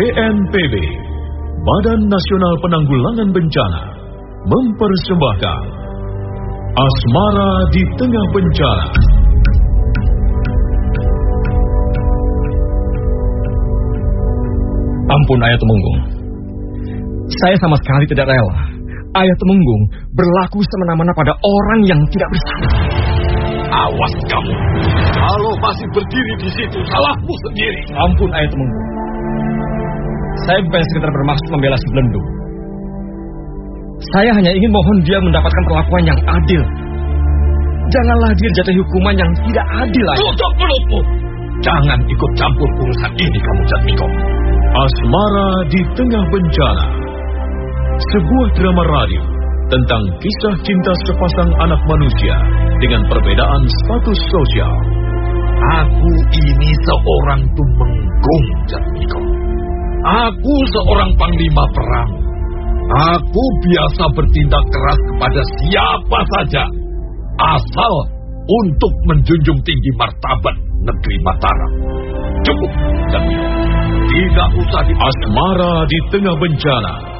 BNPB, Badan Nasional Penanggulangan Bencana, mempersembahkan Asmara di Tengah Bencana. Ampun Ayah Temenggung. Saya sama sekali tidak rela. Ayah Temenggung berlaku semena-mena pada orang yang tidak bersalah. Awas kamu. Kalau masih berdiri di situ, salahmu sendiri. Ampun Ayah Temenggung. Saya bukan sekedar bermaksud membela si Belendung. Saya hanya ingin mohon dia mendapatkan perlakuan yang adil. Janganlah dia jatuh hukuman yang tidak adil lagi. Tutup mulutmu. Jangan ikut campur urusan ini kamu Jatmiko. Asmara di Tengah Bencana. Sebuah drama radio tentang kisah cinta sepasang anak manusia dengan perbedaan status sosial. Aku ini seorang tumenggung Jatmiko. Aku seorang panglima perang. Aku biasa bertindak keras kepada siapa saja. Asal untuk menjunjung tinggi martabat negeri Mataram. Cukup, Jatmiko. Tidak usah di Asmara di Tengah Bencana.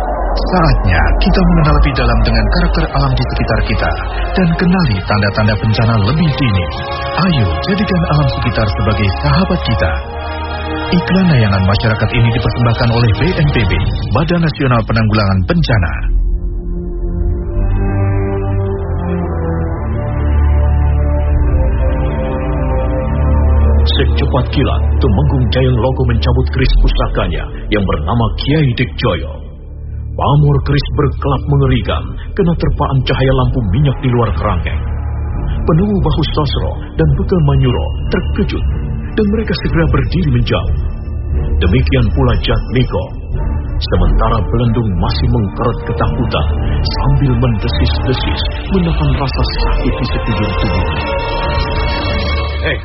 Saatnya kita mengenal lebih dalam dengan karakter alam di sekitar kita dan kenali tanda-tanda bencana lebih dini. Ayo jadikan alam sekitar sebagai sahabat kita. Iklan layanan masyarakat ini dipersembahkan oleh BNPB, Badan Nasional Penanggulangan Bencana. Secepat kilat, Tumenggung Jayeng Logo mencabut keris pusakanya yang bernama Kiai Dikjoyo. Pamor keris berkelap mengerikan kena terpaan cahaya lampu minyak di luar kerangkeng. Penunggu Bahu Sosro dan Bekel Manyuro terkejut dan mereka segera berdiri menjauh. Demikian pula Jat Miko. Sementara Belendung masih mengkeret ketakutan sambil mendesis-desis menahan rasa sakit di sekujur tubuhnya. Eh,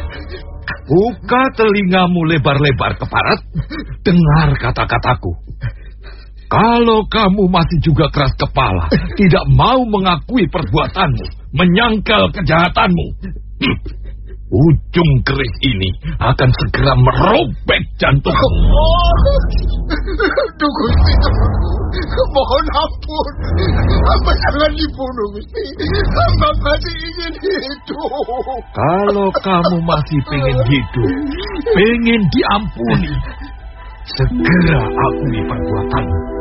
buka telingamu lebar-lebar ke barat. Dengar kata-kataku. Kalau kamu masih juga keras kepala, tidak mau mengakui perbuatanmu, menyangkal kejahatanmu, ujung keris ini akan segera merobek jantungmu. Duh Gusti, mohon ampun. Hamba jangan dibunuh Gusti. Hamba masih ingin hidup. Kalau kamu masih pengen hidup, pengen diampuni, segera akui perbuatanmu.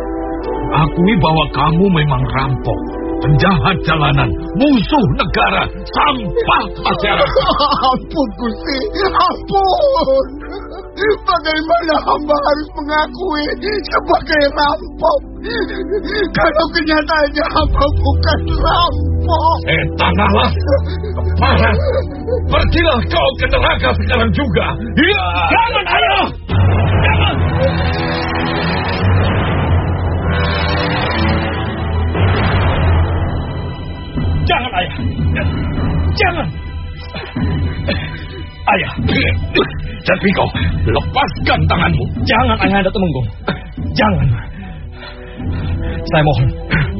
Akui bahwa kamu memang rampok, penjahat jalanan, musuh negara, sampah masyarakat. Ampun Gusti, ampun. Bagaimana hamba harus mengakui sebagai rampok? Kalau kenyataannya hamba bukan rampok. Setan alas, kepala, pergilah kau ke neraka sekarang juga. Ya. Jangan, ayo! Jatmiko, lepaskan tanganmu. Jangan Ayahanda Temenggung. Jangan. Saya mohon,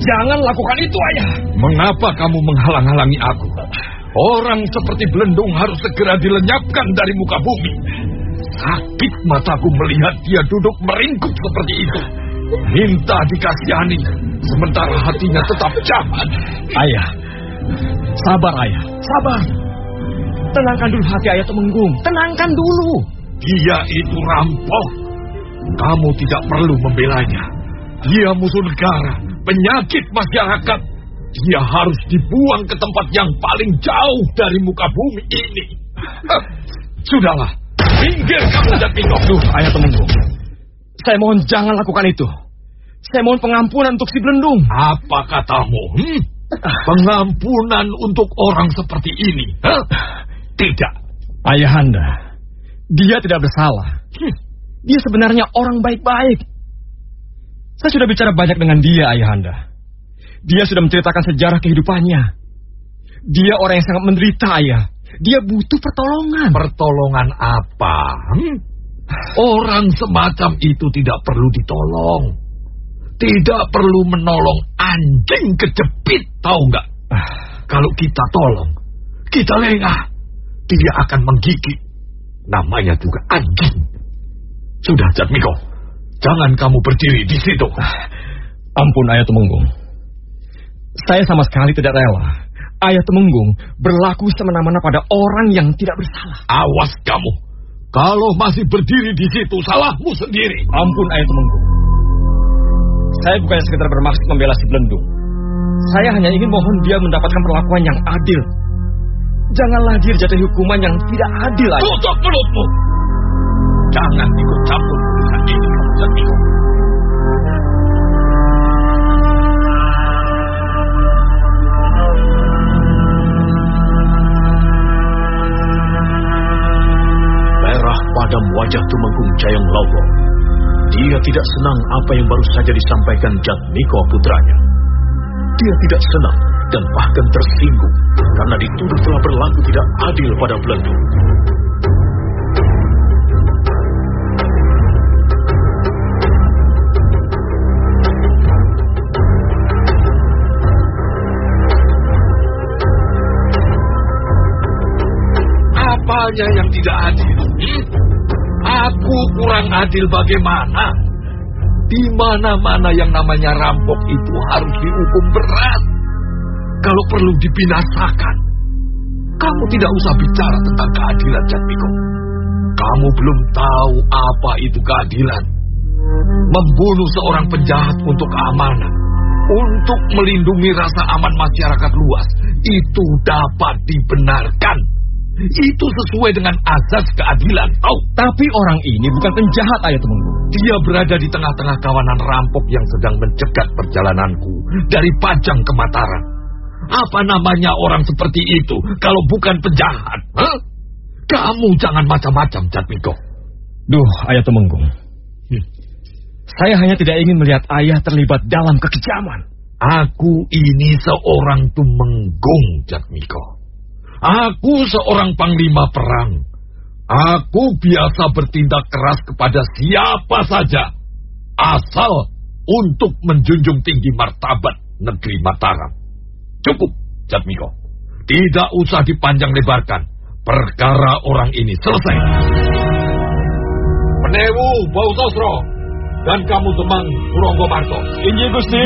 jangan lakukan itu, Ayah. Mengapa kamu menghalang-halangi aku? Orang seperti Belendung harus segera dilenyapkan dari muka bumi. Sakit mataku melihat dia duduk meringkuk seperti itu. Minta dikasihani, sementara hatinya tetap jahat. Ayah, sabar ayah, sabar. Tenangkan dulu hati ayah Temenggung, tenangkan dulu. Dia itu rampok. Kamu tidak perlu membelanya. Dia musuh negara, penyakit masyarakat. Dia harus dibuang ke tempat yang paling jauh dari muka bumi ini. Eh, Sudahlah, minggir kamu Jatmiko. Duh, ayah Temenggung. Saya mohon jangan lakukan itu. Saya mohon pengampunan untuk si Belendung. Apa katamu? Hmm? Pengampunan untuk orang seperti ini? Hah? Tidak. Ayahanda, dia tidak bersalah. Hmm. Dia sebenarnya orang baik-baik. Saya sudah bicara banyak dengan dia, Ayahanda. Dia sudah menceritakan sejarah kehidupannya. Dia orang yang sangat menderita, Ayah. Dia butuh pertolongan. Pertolongan apa? Hmm? Orang semacam itu tidak perlu ditolong. Tidak perlu menolong anjing kejepit, tahu nggak? Ah, Kalau kita tolong, kita lengah, dia akan menggigit. Namanya juga anjing. Sudah, Jatmiko. Jangan kamu berdiri di situ. Ampun, Ayah Temenggung. Saya sama sekali tidak rela. Ayah Temenggung berlaku semena-mena pada orang yang tidak bersalah. Awas kamu. Kalau masih berdiri di situ, salahmu sendiri. Ampun, Ayah Temenggung. Saya bukan sekedar bermaksud membela si Belendung. Saya hanya ingin mohon dia mendapatkan perlakuan yang adil. Janganlah dia jatuhi hukuman yang tidak adil, Ayah. Tutup mulutmu. Jangan ikut campur urusan ini, Jatmiko. Merah padam wajah Tumenggung Jayang Logo. Dia tidak senang apa yang baru saja disampaikan Jatmiko putranya. Dia tidak senang dan bahkan tersinggung karena dituduh telah berlaku tidak adil pada Belendung. Apanya yang tidak adil? Aku kurang adil bagaimana? Di mana-mana yang namanya rampok itu harus dihukum berat. Kalau perlu dibinasakan. Kamu tidak usah bicara tentang keadilan, Jatmiko. Kamu belum tahu apa itu keadilan. Membunuh seorang penjahat untuk keamanan. Untuk melindungi rasa aman masyarakat luas. Itu dapat dibenarkan. Itu sesuai dengan azas keadilan, tahu? Tapi orang ini bukan penjahat, Ayah Temenggung. Dia berada di tengah-tengah kawanan rampok yang sedang mencegat perjalananku dari Pajang ke Mataram. Apa namanya orang seperti itu kalau bukan penjahat? Hah? Kamu jangan macam-macam, Jatmiko. Duh, Ayah Temenggung. Hmm. Saya hanya tidak ingin melihat ayah terlibat dalam kekejaman. Aku ini seorang tumenggung, Jatmiko. Aku seorang panglima perang. Aku biasa bertindak keras kepada siapa saja. Asal untuk menjunjung tinggi martabat negeri Mataram. Cukup, Jatmiko. Tidak usah dipanjang lebarkan. Perkara orang ini selesai. Penewu, Bau Sosro. Dan kamu temang Puronggo Marto. Inji Gusti.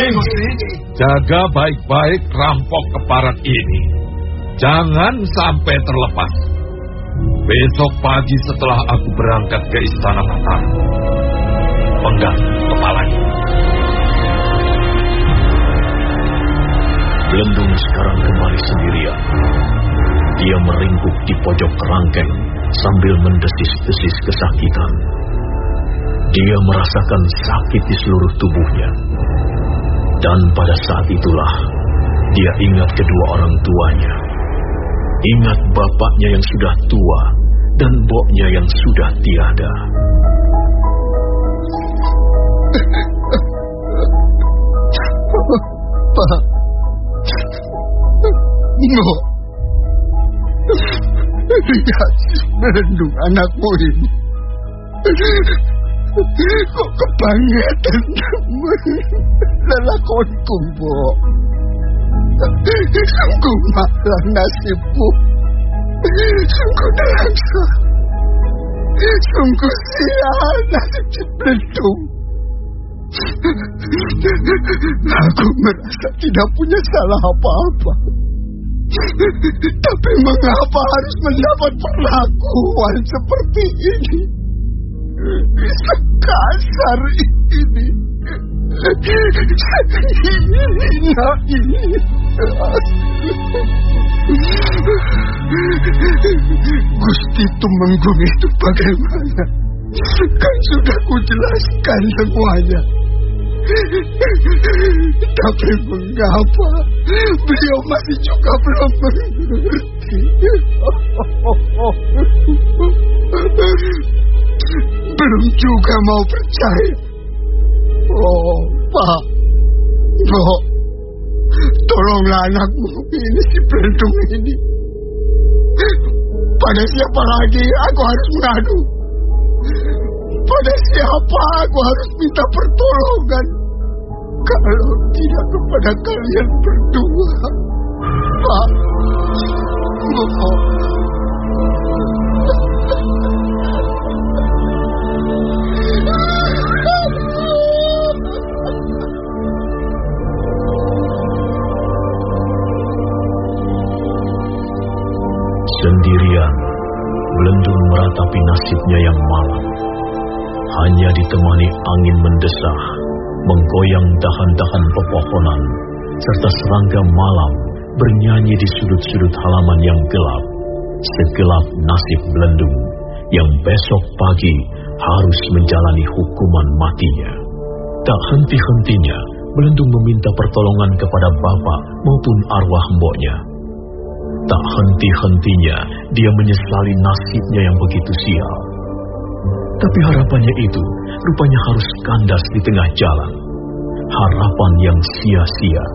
Jaga baik-baik rampok keparat ini. Jangan sampai terlepas. Besok pagi setelah aku berangkat ke Istana Mataram. Penggal kepalanya. Belendung sekarang kembali sendirian. Dia meringkuk di pojok kerangkeng sambil mendesis-desis kesakitan. Dia merasakan sakit di seluruh tubuhnya. Dan pada saat itulah dia ingat kedua orang tuanya. Ingat bapaknya yang sudah tua dan boknya yang sudah tiada. Pak. No. Lihat melendung anakmu ini. Kok kebangetan lelakonku, Mbok. Sungguh malah nasibku. Sungguh nelangsa. Sungguh sial nasib Ciblendung. Aku merasa tidak punya salah apa-apa. Tapi mengapa harus mendapat perlakuan seperti ini? Sekasar ini. Hina ini. Gusti Tumenggung itu bagaimana? Kan sudah kujelaskan semuanya. Tapi mengapa beliau masih juga belum mengerti? Belum juga mau percaya. Oh, Pak. Tolonglah anakmu ini si Belentung ini. Pada siapa lagi aku harus mengadu? Pada siapa aku harus minta pertolongan? Kalau tidak kepada kalian berdua. Pak. Oh. Sendirian, Belendung meratapi nasibnya yang malam. Hanya ditemani angin mendesah, menggoyang dahan-dahan pepohonan, serta serangga malam bernyanyi di sudut-sudut halaman yang gelap. Segelap nasib Belendung yang besok pagi harus menjalani hukuman matinya. Tak henti-hentinya, Belendung meminta pertolongan kepada bapak maupun arwah mboknya. Tak henti-hentinya dia menyesali nasibnya yang begitu sial. Tapi harapannya itu rupanya harus kandas di tengah jalan. Harapan yang sia-sia.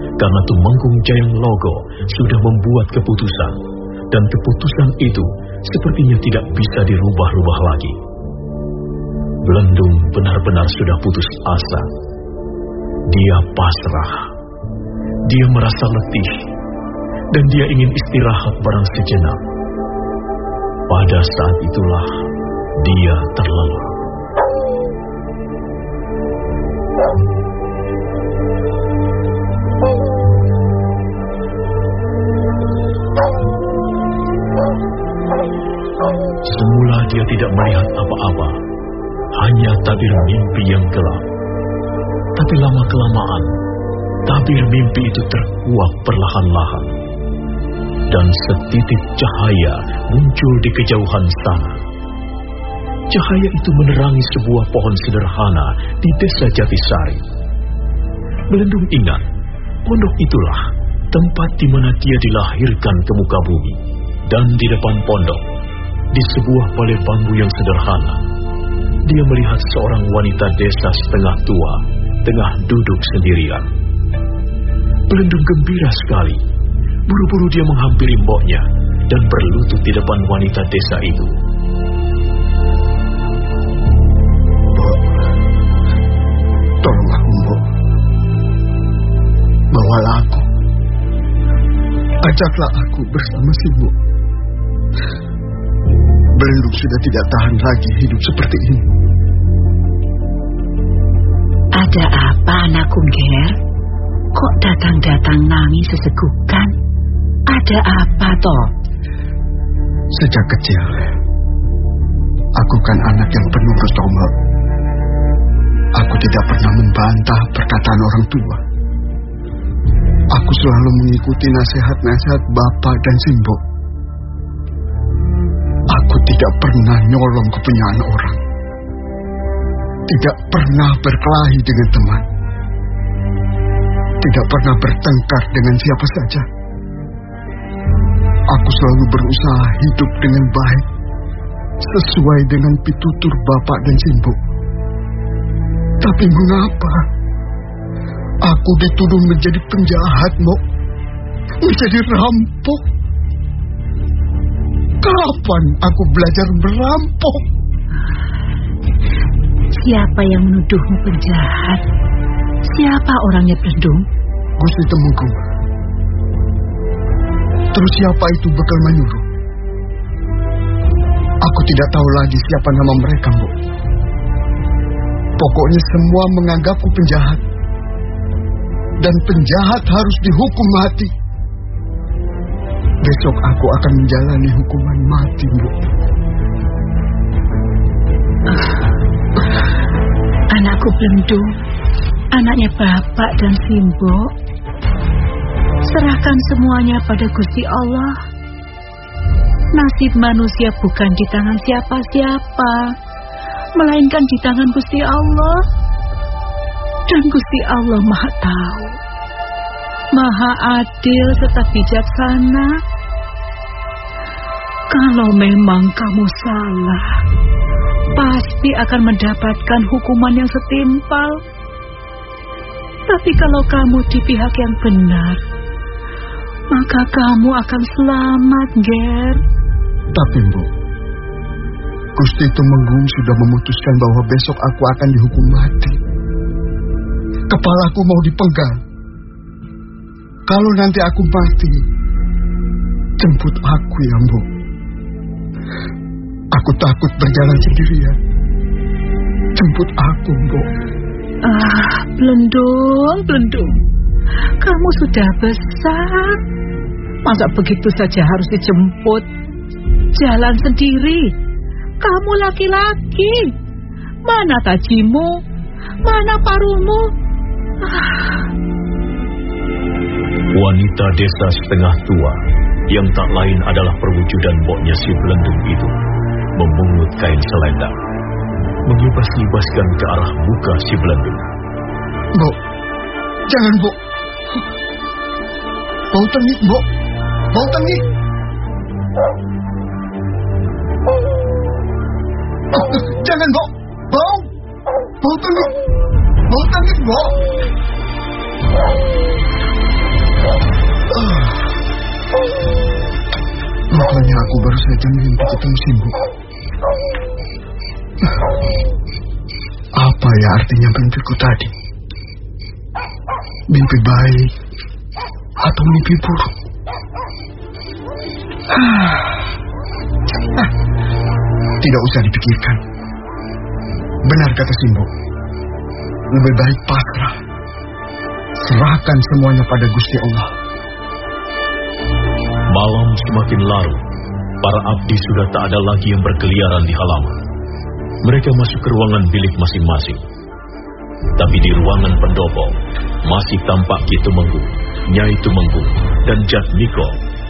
Karena Tumenggung Jayang Logo sudah membuat keputusan. Dan keputusan itu sepertinya tidak bisa dirubah-rubah lagi. Belendung benar-benar sudah putus asa. Dia pasrah. Dia merasa letih dan dia ingin istirahat barang sejenak. Pada saat itulah dia terlelap. Semula dia tidak melihat apa-apa, hanya tabir mimpi yang gelap. Tapi lama-kelamaan, tabir mimpi itu terkuak perlahan-lahan dan setitik cahaya muncul di kejauhan sana. Cahaya itu menerangi sebuah pohon sederhana di desa Jatisari. Belendung ingat, pondok itulah tempat di mana dia dilahirkan ke muka bumi. Dan di depan pondok, di sebuah balai bambu yang sederhana, dia melihat seorang wanita desa setengah tua tengah duduk sendirian. Belendung gembira sekali Buru-buru dia menghampiri mboknya dan berlutut di depan wanita desa itu. Bawalah aku. Ajaklah aku bersama si Mbok. Belendung sudah tidak tahan lagi hidup seperti ini. Ada apa anakku, Ger? Kok datang-datang nangis sesegukan? Ada apa toh? Sejak kecil, aku kan anak yang penurut Mbok. Aku tidak pernah membantah perkataan orang tua. Aku selalu mengikuti nasihat-nasihat bapak dan simbok. Aku tidak pernah nyolong kepunyaan orang. Tidak pernah berkelahi dengan teman. Tidak pernah bertengkar dengan siapa saja. Aku selalu berusaha hidup dengan baik. Sesuai dengan pitutur bapak dan simbok. Tapi mengapa? Aku dituduh menjadi penjahat, Mok. Menjadi rampok. Kapan aku belajar merampok? Siapa yang menuduhmu penjahat? Siapa orangnya Blendung? Gusti Temenggung. Terus siapa itu bekal menyuruh? Aku tidak tahu lagi siapa nama mereka, Bu. Pokoknya semua menganggapku penjahat. Dan penjahat harus dihukum mati. Besok aku akan menjalani hukuman mati, Bu. Anakku Blendung, anaknya Bapak dan Simbo. Serahkan semuanya pada Gusti Allah. Nasib manusia bukan di tangan siapa-siapa, melainkan di tangan Gusti Allah. Dan Gusti Allah Maha Tahu, Maha Adil serta bijaksana. Kalau memang kamu salah, pasti akan mendapatkan hukuman yang setimpal. Tapi kalau kamu di pihak yang benar, maka kamu akan selamat, Ger. Tapi, Bu, Gusti Tumenggung sudah memutuskan bahwa besok aku akan dihukum mati. Kepalaku mau dipenggal. Kalau nanti aku mati, jemput aku ya, Bu. Aku takut berjalan sendirian. Jemput aku, Bu. Ah, Blendung, Blendung. Kamu sudah besar. Masa begitu saja harus dijemput? Jalan sendiri. Kamu laki-laki. Mana tajimu? Mana parumu? Wanita desa setengah tua yang tak lain adalah perwujudan boknya si belendung itu memungut kain selendang mengibas-ibaskan ke arah muka si belendung. Bu, jangan, Bu. Bau tengik, Bu. Bau tengik. Jangan, Bu. Bau. Bau tengik. Bau tengik, Bu. Rupanya aku baru saja mimpi ketemu Simbu. Apa ya artinya mimpiku tadi? Mimpi baik atau mimpi buruk? Tidak usah dipikirkan. Benar kata Simbo. Lebih baik pasrah. Serahkan semuanya pada Gusti Allah. Malam semakin larut. Para abdi sudah tak ada lagi yang berkeliaran di halaman. Mereka masuk ke ruangan bilik masing-masing. Tapi di ruangan pendopo masih tampak Ki Tumenggung, Nyai Tumenggung, dan Jat Miko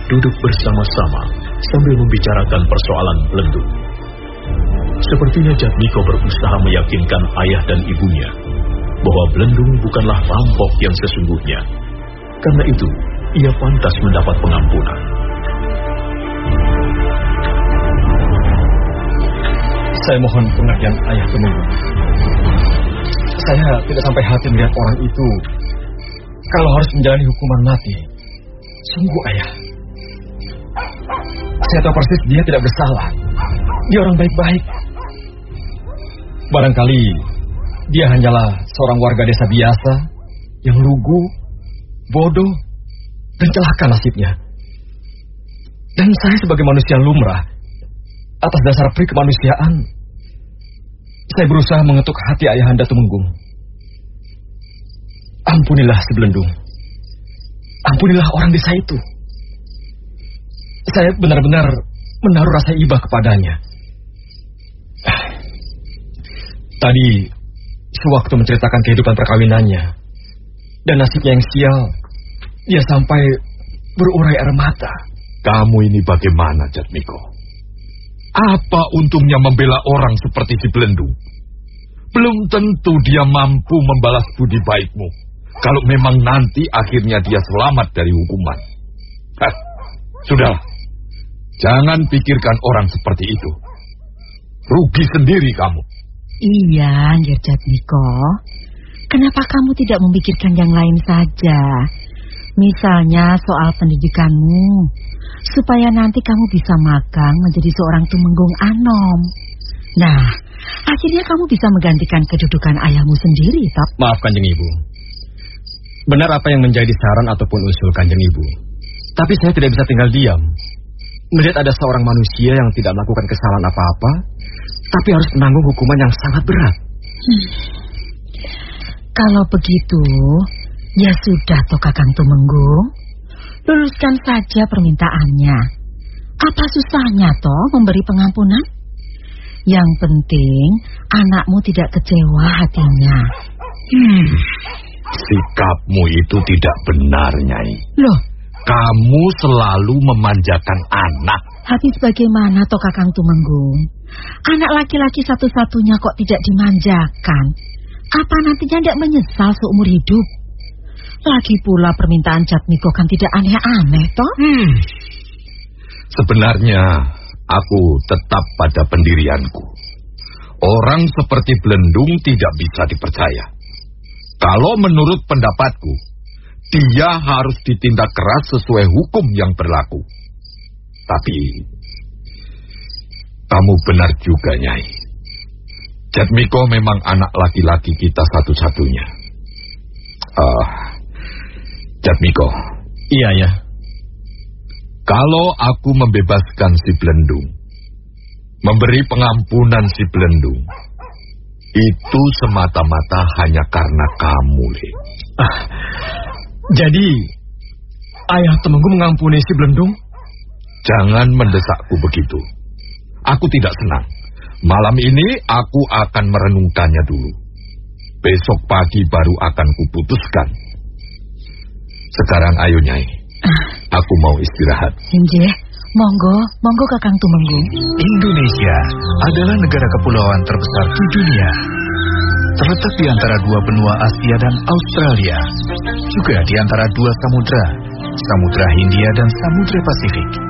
duduk bersama-sama sambil membicarakan persoalan belendung. Sepertinya Jat Miko berusaha meyakinkan ayah dan ibunya bahwa belendung bukanlah rampok yang sesungguhnya. Karena itu, ia pantas mendapat pengampunan. Saya mohon pengertian ayah Tumenggung. Saya tidak sampai hati melihat orang itu kalau harus menjalani hukuman mati. Sungguh ayah. Saya tahu persis dia tidak bersalah. Dia orang baik-baik. Barangkali dia hanyalah seorang warga desa biasa yang lugu, bodoh, dan celaka nasibnya. Dan saya sebagai manusia lumrah, atas dasar pri kemanusiaan, saya berusaha mengetuk hati ayahanda Tumenggung. Ampunilah sebelendung. Ampunilah orang desa itu. Saya benar-benar menaruh rasa iba kepadanya. Tadi, sewaktu menceritakan kehidupan perkawinannya, dan nasibnya yang sial, dia sampai berurai air mata. Kamu ini bagaimana, Jatmiko? Apa untungnya membela orang seperti si Belendung? Belum tentu dia mampu membalas budi baikmu. Kalau memang nanti akhirnya dia selamat dari hukuman. Hah, sudah. Jangan pikirkan orang seperti itu. Rugi sendiri kamu. Iya, Ngerjat Niko. Kenapa kamu tidak memikirkan yang lain saja? Misalnya soal pendidikanmu, supaya nanti kamu bisa magang menjadi seorang tumenggung anom. Nah, akhirnya kamu bisa menggantikan kedudukan ayahmu sendiri, toh? Maaf Kanjeng Ibu. Benar apa yang menjadi saran ataupun usul Kanjeng Ibu. Tapi saya tidak bisa tinggal diam. Melihat ada seorang manusia yang tidak melakukan kesalahan apa-apa, tapi harus menanggung hukuman yang sangat berat. Hmm. Kalau begitu, ya sudah toh Kakang Tumenggung. Luluskan saja permintaannya. Apa susahnya toh memberi pengampunan? Yang penting anakmu tidak kecewa hatinya. Hmm. Sikapmu itu tidak benar, Nyai. Loh, kamu selalu memanjakan anak. Habis bagaimana toh Kakang Tumenggung? Anak laki-laki satu-satunya kok tidak dimanjakan? Apa nantinya tidak menyesal seumur hidup? Lagi pula permintaan Jatmiko kan tidak aneh-aneh, toh? Hmm. Sebenarnya aku tetap pada pendirianku. Orang seperti Belendung tidak bisa dipercaya. Kalau menurut pendapatku, dia harus ditindak keras sesuai hukum yang berlaku. Tapi, kamu benar juga, Nyai. Jatmiko memang anak laki-laki kita satu-satunya. Ah, uh, Jatmiko. Iya, ya. Kalau aku membebaskan si Belendung, memberi pengampunan si Belendung, itu semata-mata hanya karena kamu, Le. Ah, jadi, ayah temanku mengampuni si Belendung? Jangan mendesakku begitu. Aku tidak senang. Malam ini aku akan merenungkannya dulu. Besok pagi baru akan kuputuskan. Sekarang ayo Nyai. Aku mau istirahat. Inje, monggo, monggo Kakang Tumenggung. Indonesia adalah negara kepulauan terbesar di dunia. Terletak di antara dua benua Asia dan Australia. Juga di antara dua samudra, Samudra Hindia dan Samudra Pasifik.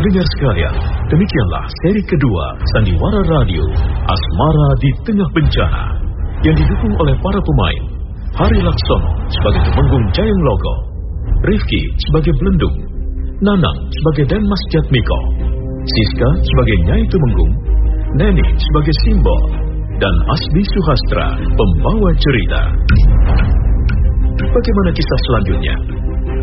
Pendengar sekalian, demikianlah seri kedua Sandiwara Radio Asmara di Tengah Bencana yang didukung oleh para pemain Hari Laksono sebagai Temenggung Jayang Logo, Rifki sebagai Belendung, Nanang sebagai Denmas Jatmiko, Siska sebagai Nyai Temenggung, Neni sebagai Simbol, dan Asbi Suhastra pembawa cerita. Bagaimana kisah selanjutnya?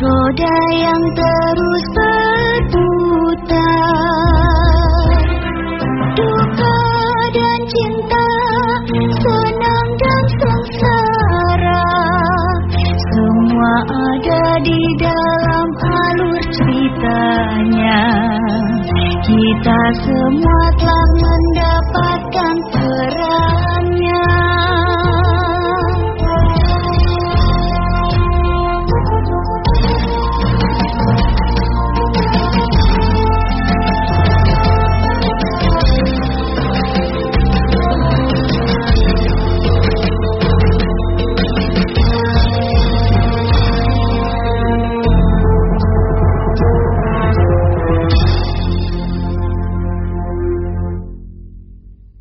roda yang terus berputar